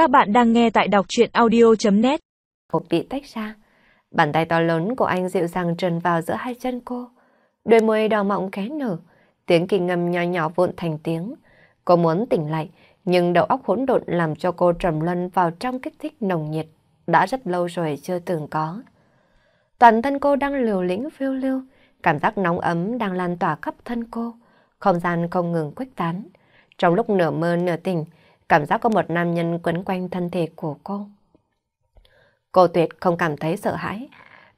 Các bạn đang nghe tại đọc chuyện audio.net Hộp bị tách ra. Bàn tay to lớn của anh dịu dàng trần vào giữa hai chân cô. Đôi môi đỏ mọng khé nở. Tiếng kỳ ngầm nhỏ nhỏ vụn thành tiếng. Cô muốn tỉnh lại, nhưng đầu óc hỗn độn làm cho cô trầm luân vào trong kích thích nồng nhiệt. Đã rất lâu rồi chưa từng có. Toàn thân cô đang liều lĩnh phiêu lưu. Cảm giác nóng ấm đang lan tỏa khắp thân cô. Không gian không ngừng khuếch tán. Trong lúc nửa mơ nửa tỉnh, cảm giác có một nam nhân quấn quanh thân thể của cô. Cô tuyệt không cảm thấy sợ hãi,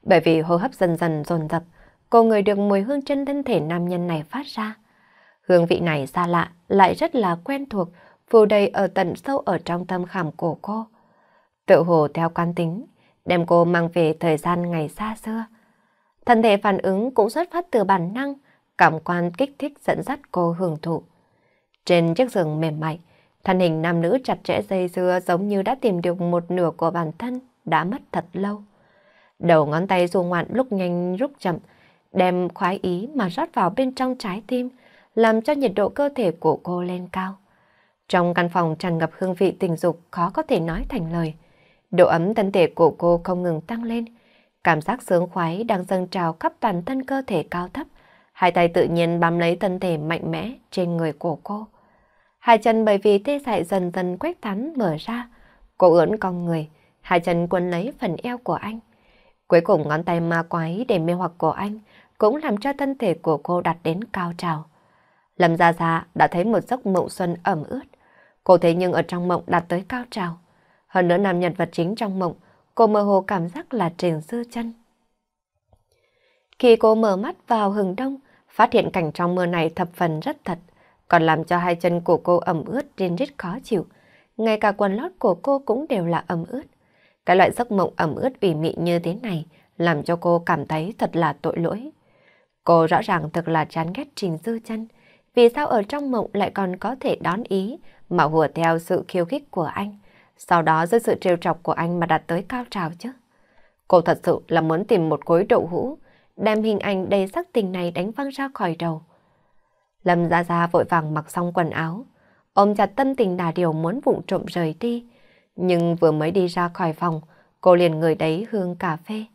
bởi vì hô hấp dần dần dồn dập, cô người được mùi hương trên thân thể nam nhân này phát ra. Hương vị này xa lạ, lại rất là quen thuộc, phù đầy ở tận sâu ở trong tâm khảm của cô. Tự hồ theo quan tính, đem cô mang về thời gian ngày xa xưa. Thân thể phản ứng cũng xuất phát từ bản năng, cảm quan kích thích dẫn dắt cô hưởng thụ. Trên chiếc giường mềm mại, thân hình nam nữ chặt chẽ dây dưa giống như đã tìm được một nửa của bản thân đã mất thật lâu. Đầu ngón tay du ngoạn lúc nhanh lúc chậm, đem khoái ý mà rót vào bên trong trái tim, làm cho nhiệt độ cơ thể của cô lên cao. Trong căn phòng tràn ngập hương vị tình dục khó có thể nói thành lời. Độ ấm thân thể của cô không ngừng tăng lên. Cảm giác sướng khoái đang dâng trào khắp toàn thân cơ thể cao thấp. Hai tay tự nhiên bám lấy thân thể mạnh mẽ trên người của cô. Hai chân bởi vì tê dại dần dần quét tán mở ra. Cô ưỡn con người, hai chân quấn lấy phần eo của anh. Cuối cùng ngón tay ma quái để mê hoặc của anh cũng làm cho thân thể của cô đạt đến cao trào. Lâm Gia Gia đã thấy một giấc mộng xuân ẩm ướt. Cô thấy nhưng ở trong mộng đạt tới cao trào. Hơn nữa nam nhân vật chính trong mộng, cô mơ hồ cảm giác là Trình Dư chân. Khi cô mở mắt vào hừng đông, phát hiện cảnh trong mưa này thập phần rất thật còn làm cho hai chân của cô ẩm ướt trên rít khó chịu. Ngay cả quần lót của cô cũng đều là ẩm ướt. Cái loại giấc mộng ẩm ướt ủy mị như thế này làm cho cô cảm thấy thật là tội lỗi. Cô rõ ràng thật là chán ghét Trình Dư chân Vì sao ở trong mộng lại còn có thể đón ý mà hùa theo sự khiêu khích của anh. Sau đó dưới sự trêu chọc của anh mà đạt tới cao trào chứ. Cô thật sự là muốn tìm một khối đậu hũ, đem hình ảnh đầy sắc tình này đánh văng ra khỏi đầu. Lâm Gia Gia vội vàng mặc xong quần áo, ôm chặt tâm tình đà điều muốn vụng trộm rời đi. Nhưng vừa mới đi ra khỏi phòng, cô liền người đấy hương cà phê.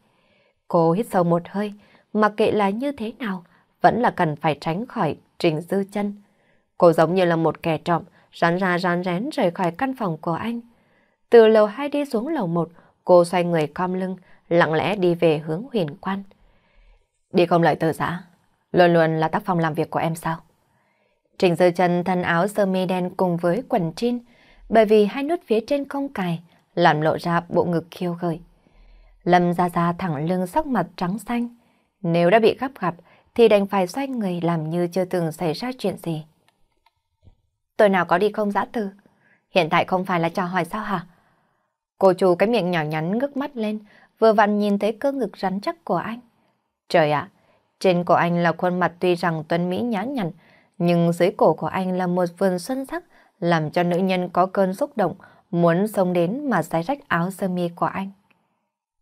Cô hít sâu một hơi, mặc kệ là như thế nào, vẫn là cần phải tránh khỏi trình dư chân. Cô giống như là một kẻ trộm, rán ra rán rén rời khỏi căn phòng của anh. Từ lầu 2 đi xuống lầu 1, cô xoay người cong lưng, lặng lẽ đi về hướng huyền quan. Đi không lợi từ giã, luôn luôn là tác phong làm việc của em sao? Trình Dư chân thân áo sơ mi đen cùng với quần jean, bởi vì hai nút phía trên không cài, làm lộ ra bộ ngực khiêu gợi. Lâm ra ra thẳng lưng sắc mặt trắng xanh. Nếu đã bị gấp gặp, thì đành phải xoay người làm như chưa từng xảy ra chuyện gì. Tôi nào có đi không giã từ? Hiện tại không phải là trò hỏi sao hả? Cô chủ cái miệng nhỏ nhắn ngước mắt lên, vừa vặn nhìn thấy cơ ngực rắn chắc của anh. Trời ạ, trên của anh là khuôn mặt tuy rằng tuấn Mỹ nhã nhặn, nhưng dưới cổ của anh là một vườn xuân sắc, làm cho nữ nhân có cơn xúc động, muốn xông đến mà xé rách áo sơ mi của anh.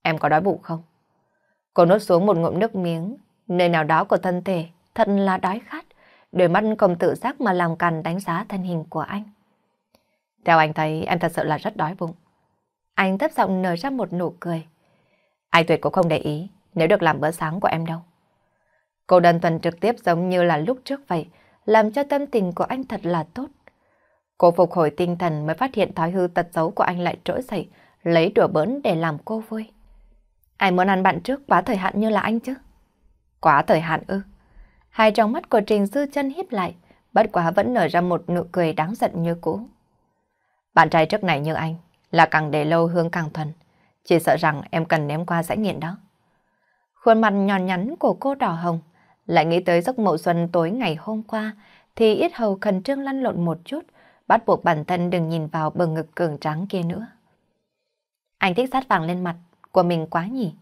Em có đói bụng không? Cô nuốt xuống một ngụm nước miếng, nơi nào đó của thân thể, thật là đói khát, đôi mắt không tự giác mà làm cằn đánh giá thân hình của anh. Theo anh thấy em thật sự là rất đói bụng. Anh thấp giọng nở ra một nụ cười. Ai tuyệt cũng không để ý nếu được làm bữa sáng của em đâu. Cô đơn thuần trực tiếp giống như là lúc trước vậy, làm cho tâm tình của anh thật là tốt. Cô phục hồi tinh thần mới phát hiện thói hư tật xấu của anh lại trỗi dậy, lấy đùa bỡn để làm cô vui. Ai muốn ăn bạn trước quá thời hạn như là anh chứ? Quá thời hạn ư? Hai trong mắt của Trình Dư chân híp lại, bất quá vẫn nở ra một nụ cười đáng giận như cũ. Bạn trai trước này như anh, là càng để lâu hương càng thuần. Chỉ sợ rằng em cần ném qua sẽ nghiện đó. Khuôn mặt nhòn nhắn của cô đỏ hồng, lại nghĩ tới giấc mộng xuân tối ngày hôm qua, thì ít hầu khẩn trương lăn lộn một chút, bắt buộc bản thân đừng nhìn vào bờ ngực cường trắng kia nữa. Anh thích sát vàng lên mặt của mình quá nhỉ.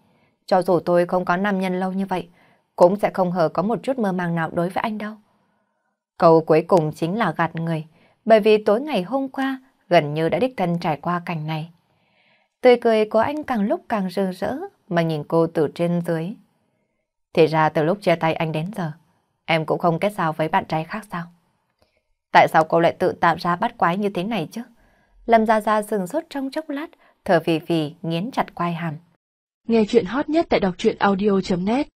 Cho dù tôi không có nam nhân lâu như vậy, cũng sẽ không hờ có một chút mơ màng nào đối với anh đâu. Câu cuối cùng chính là gạt người, bởi vì tối ngày hôm qua gần như đã đích thân trải qua cảnh này. Tươi cười của anh càng lúc càng rực rỡ mà nhìn cô từ trên dưới. Thì ra từ lúc chia tay anh đến giờ, em cũng không kết giao với bạn trai khác sao? Tại sao cô lại tự tạo ra bắt quái như thế này chứ? Lâm Gia Gia dừng sốt trong chốc lát, thở phì phì nghiến chặt quai hàm. Nghe chuyện hot nhất tại đọc truyện audio.net